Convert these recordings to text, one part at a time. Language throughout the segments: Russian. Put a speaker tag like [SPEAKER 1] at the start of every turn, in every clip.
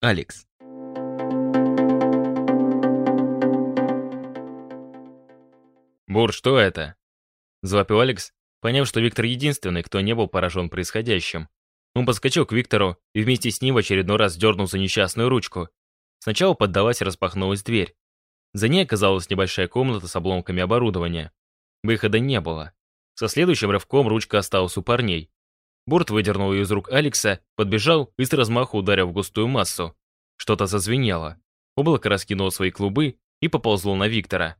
[SPEAKER 1] Алекс.
[SPEAKER 2] «Бур, что это?» Завопил Алекс, поняв, что Виктор единственный, кто не был поражен происходящим. Он подскочил к Виктору и вместе с ним в очередной раз дернул за несчастную ручку. Сначала поддалась и распахнулась дверь. За ней оказалась небольшая комната с обломками оборудования. Выхода не было. Со следующим рывком ручка осталась у парней. Бурт выдернул ее из рук Алекса, подбежал и с размаху ударил в густую массу. Что-то зазвенело. Облако раскинуло свои клубы и поползло на Виктора.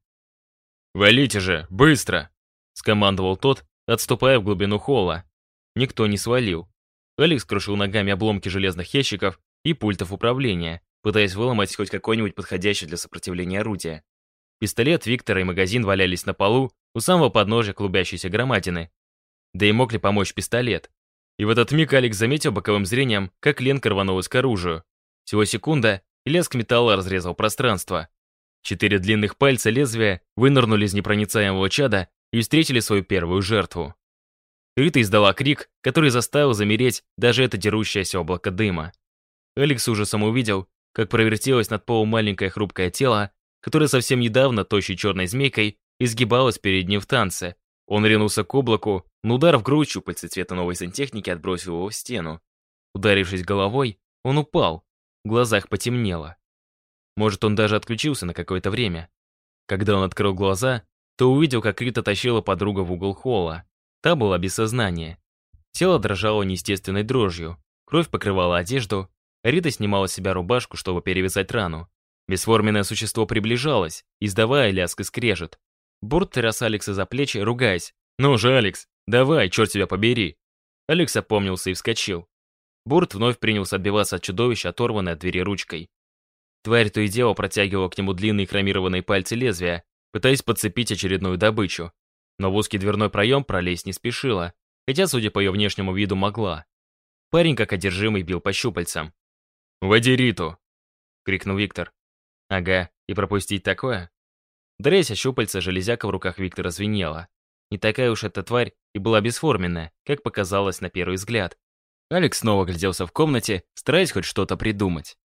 [SPEAKER 2] «Валите же, быстро!» — скомандовал тот, отступая в глубину холла. Никто не свалил. Алекс крушил ногами обломки железных ящиков и пультов управления, пытаясь выломать хоть какой-нибудь подходящий для сопротивления орудие. Пистолет Виктора и магазин валялись на полу у самого подножия клубящейся громадины. Да и мог ли помочь пистолет? И в этот миг Алекс заметил боковым зрением, как Ленка рванулась к оружию. Всего секунда, и лязг металла разрезал пространство. Четыре длинных пальца лезвия вынырнули из непроницаемого чада и встретили свою первую жертву. Рита издала крик, который заставил замереть даже это дерущееся облако дыма. Алекс ужасом увидел, как провертелось над полом маленькое хрупкое тело, которое совсем недавно тощей черной змейкой изгибалось перед ним в танце. Он ринулся к облаку, но удар в грудь щупальца цвета новой сантехники отбросил его в стену. Ударившись головой, он упал, в глазах потемнело. Может, он даже отключился на какое-то время. Когда он открыл глаза, то увидел, как Рита тащила подруга в угол холла. Та была без сознания. Тело дрожало неестественной дрожью, кровь покрывала одежду, Рита снимала с себя рубашку, чтобы перевязать рану. Бесформенное существо приближалось, издавая лязг и скрежет. Бурт тряс Алекса за плечи, ругаясь. «Ну же, Алекс, давай, черт тебя побери!» Алекс опомнился и вскочил. Бурт вновь принялся отбиваться от чудовища, оторванной от двери ручкой. Тварь то и дело протягивала к нему длинные хромированные пальцы лезвия, пытаясь подцепить очередную добычу. Но в узкий дверной проем пролезть не спешила, хотя, судя по ее внешнему виду, могла. Парень, как одержимый, бил по щупальцам. «Води Риту!» — крикнул Виктор. «Ага, и пропустить такое?» Дрейся щупальца, железяка в руках Виктора звенела. Не такая уж эта тварь и была бесформенная, как показалось на первый взгляд. Алекс снова гляделся в комнате, стараясь хоть что-то придумать.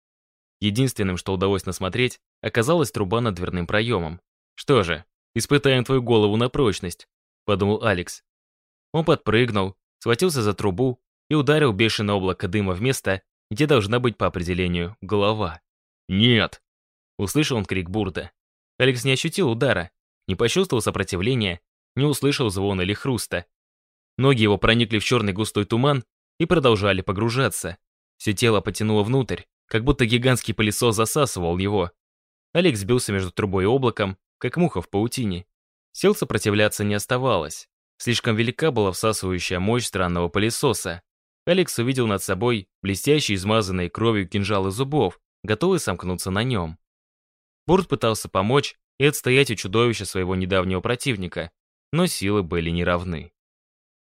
[SPEAKER 2] Единственным, что удалось насмотреть, оказалась труба над дверным проемом. «Что же, испытаем твою голову на прочность», — подумал Алекс. Он подпрыгнул, схватился за трубу и ударил бешеное облако дыма в место, где должна быть по определению голова. «Нет!» — услышал он крик Бурда. Алекс не ощутил удара, не почувствовал сопротивления, не услышал звона или хруста. Ноги его проникли в черный густой туман и продолжали погружаться. Все тело потянуло внутрь, как будто гигантский пылесос засасывал его. Алекс сбился между трубой и облаком, как муха в паутине. Сил сопротивляться не оставалось. Слишком велика была всасывающая мощь странного пылесоса. Алекс увидел над собой блестящие, измазанные кровью кинжалы зубов, готовые сомкнуться на нем. Бурт пытался помочь и отстоять у чудовища своего недавнего противника, но силы были неравны.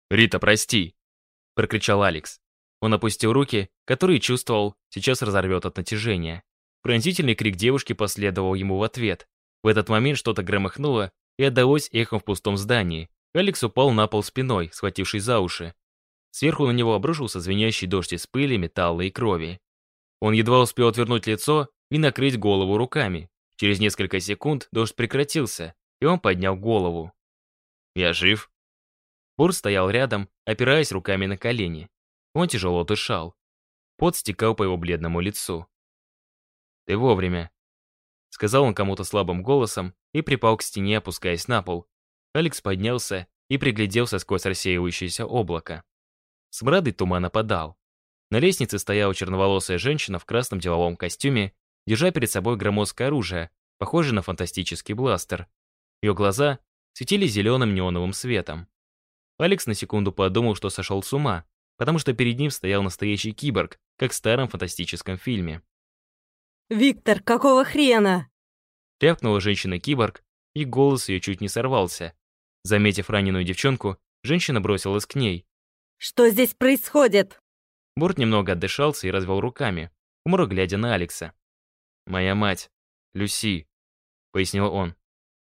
[SPEAKER 2] «Рита, прости!» — прокричал Алекс. Он опустил руки, которые чувствовал, сейчас разорвет от натяжения. Пронзительный крик девушки последовал ему в ответ. В этот момент что-то громыхнуло и отдалось эхом в пустом здании. Алекс упал на пол спиной, схватившись за уши. Сверху на него обрушился звенящий дождь из пыли, металла и крови. Он едва успел отвернуть лицо и накрыть голову руками, Через несколько секунд дождь прекратился, и он поднял голову. «Я жив?» Бур стоял рядом, опираясь руками на колени. Он тяжело дышал. Пот стекал по его бледному лицу. «Ты вовремя», — сказал он кому-то слабым голосом и припал к стене, опускаясь на пол. Алекс поднялся и пригляделся сквозь рассеивающееся облако. Смрад и туман опадал. На лестнице стояла черноволосая женщина в красном деловом костюме держа перед собой громоздкое оружие, похожее на фантастический бластер. Ее глаза светились зеленым неоновым светом. Алекс на секунду подумал, что сошел с ума, потому что перед ним стоял настоящий киборг, как в старом фантастическом фильме.
[SPEAKER 3] «Виктор, какого хрена?»
[SPEAKER 2] Рявкнула женщина-киборг, и голос ее чуть не сорвался. Заметив раненую девчонку, женщина бросилась к ней.
[SPEAKER 3] «Что здесь происходит?»
[SPEAKER 2] Борт немного отдышался и развел руками, умро глядя на Алекса. «Моя мать, Люси», — пояснил он.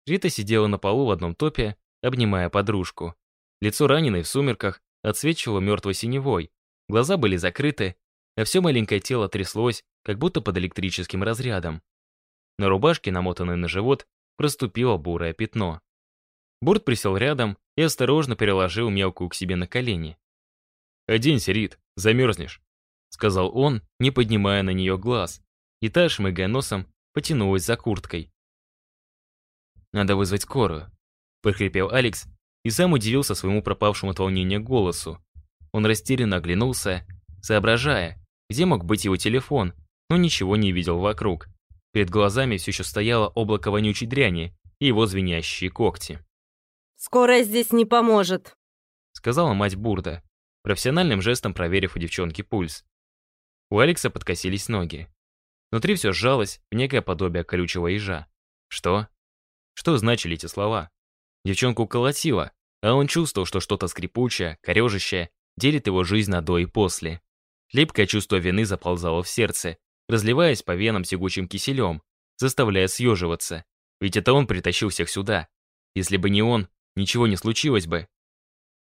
[SPEAKER 2] Рита сидела на полу в одном топе, обнимая подружку. Лицо раненой в сумерках отсвечивало мертвой синевой, глаза были закрыты, а все маленькое тело тряслось как будто под электрическим разрядом. На рубашке, намотанной на живот, проступило бурое пятно. Бурт присел рядом и осторожно переложил мелкую к себе на колени. «Оденься, Рит, замерзнешь», — сказал он, не поднимая на нее глаз, и та, шмыгая носом, потянулась за курткой. «Надо вызвать скорую», — прохрипел Алекс и сам удивился своему пропавшему от волнения голосу. Он растерянно оглянулся, соображая, где мог быть его телефон, но ничего не видел вокруг. Перед глазами все еще стояло облако вонючей дряни и его звенящие когти.
[SPEAKER 3] «Скорая здесь не поможет», —
[SPEAKER 2] сказала мать Бурда, профессиональным жестом проверив у девчонки пульс. У Алекса подкосились ноги. Внутри все сжалось в некое подобие колючего ежа. Что? Что значили эти слова? Девчонку колотило, а он чувствовал, что что-то скрипучее, корежащее, делит его жизнь на до и после. Липкое чувство вины заползало в сердце, разливаясь по венам тягучим киселем, заставляя съеживаться. Ведь это он притащил всех сюда. Если бы не он, ничего не случилось бы.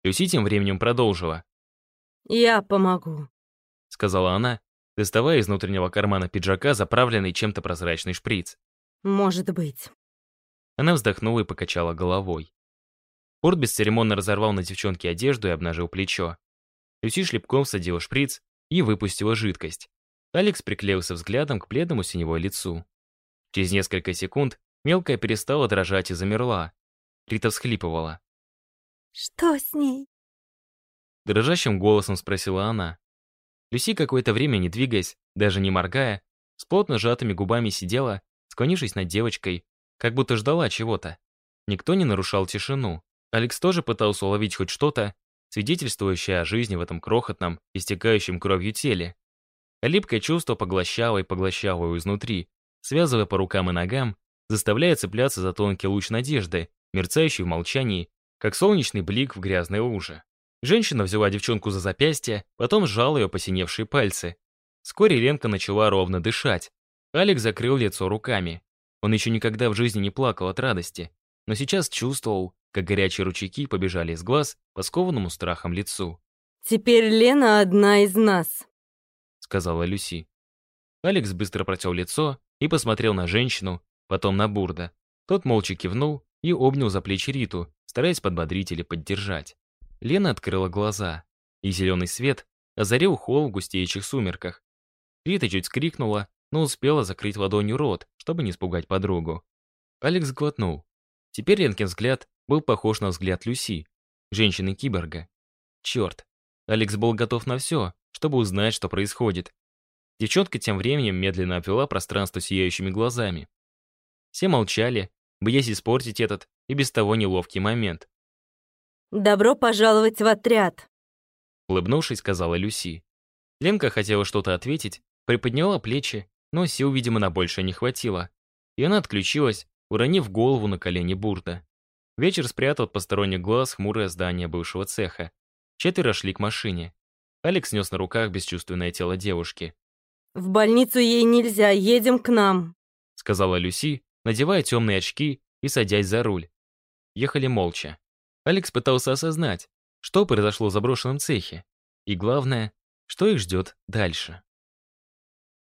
[SPEAKER 2] Люси тем временем продолжила.
[SPEAKER 3] «Я помогу», —
[SPEAKER 2] сказала она, доставая из внутреннего кармана пиджака заправленный чем-то прозрачный шприц.
[SPEAKER 3] «Может быть».
[SPEAKER 2] Она вздохнула и покачала головой. Порт бесцеремонно разорвал на девчонке одежду и обнажил плечо. Люси шлепком садила шприц и выпустила жидкость. Алекс приклеился взглядом к бледному синевой лицу. Через несколько секунд мелкая перестала дрожать и замерла. Рита всхлипывала.
[SPEAKER 3] «Что с ней?»
[SPEAKER 2] Дрожащим голосом спросила она. Люси какое-то время, не двигаясь, даже не моргая, с плотно сжатыми губами сидела, склонившись над девочкой, как будто ждала чего-то. Никто не нарушал тишину. Алекс тоже пытался уловить хоть что-то, свидетельствующее о жизни в этом крохотном, истекающем кровью теле. липкое чувство поглощало и поглощало его изнутри, связывая по рукам и ногам, заставляя цепляться за тонкий луч надежды, мерцающий в молчании, как солнечный блик в грязной луже. Женщина взяла девчонку за запястье, потом сжала ее посиневшие пальцы. Вскоре Ленка начала ровно дышать. Алекс закрыл лицо руками. Он еще никогда в жизни не плакал от радости, но сейчас чувствовал, как горячие ручейки побежали из глаз по скованному страхом лицу.
[SPEAKER 3] «Теперь Лена одна из нас», —
[SPEAKER 2] сказала Люси. Алекс быстро протел лицо и посмотрел на женщину, потом на Бурда. Тот молча кивнул и обнял за плечи Риту, стараясь подбодрить или поддержать. Лена открыла глаза, и зеленый свет озарил холл в густеющих сумерках. Рита чуть скрикнула, но успела закрыть ладонью рот, чтобы не испугать подругу. Алекс глотнул. Теперь Ленкин взгляд был похож на взгляд Люси, женщины-киборга. Черт, Алекс был готов на все, чтобы узнать, что происходит. Девчонка тем временем медленно обвела пространство сияющими глазами. Все молчали, боясь испортить этот и без того неловкий момент.
[SPEAKER 3] «Добро пожаловать в отряд», —
[SPEAKER 2] улыбнувшись, сказала Люси. Ленка хотела что-то ответить, приподняла плечи, но сил, видимо, на большее не хватило. И она отключилась, уронив голову на колени Бурда. Вечер спрятал от посторонних глаз хмурое здание бывшего цеха. Четверо шли к машине. Алекс нес на руках бесчувственное тело девушки.
[SPEAKER 3] «В больницу ей нельзя, едем к нам», —
[SPEAKER 2] сказала Люси, надевая темные очки и садясь за руль. Ехали молча. Алекс пытался осознать, что произошло в заброшенном цехе. И главное, что их ждет дальше.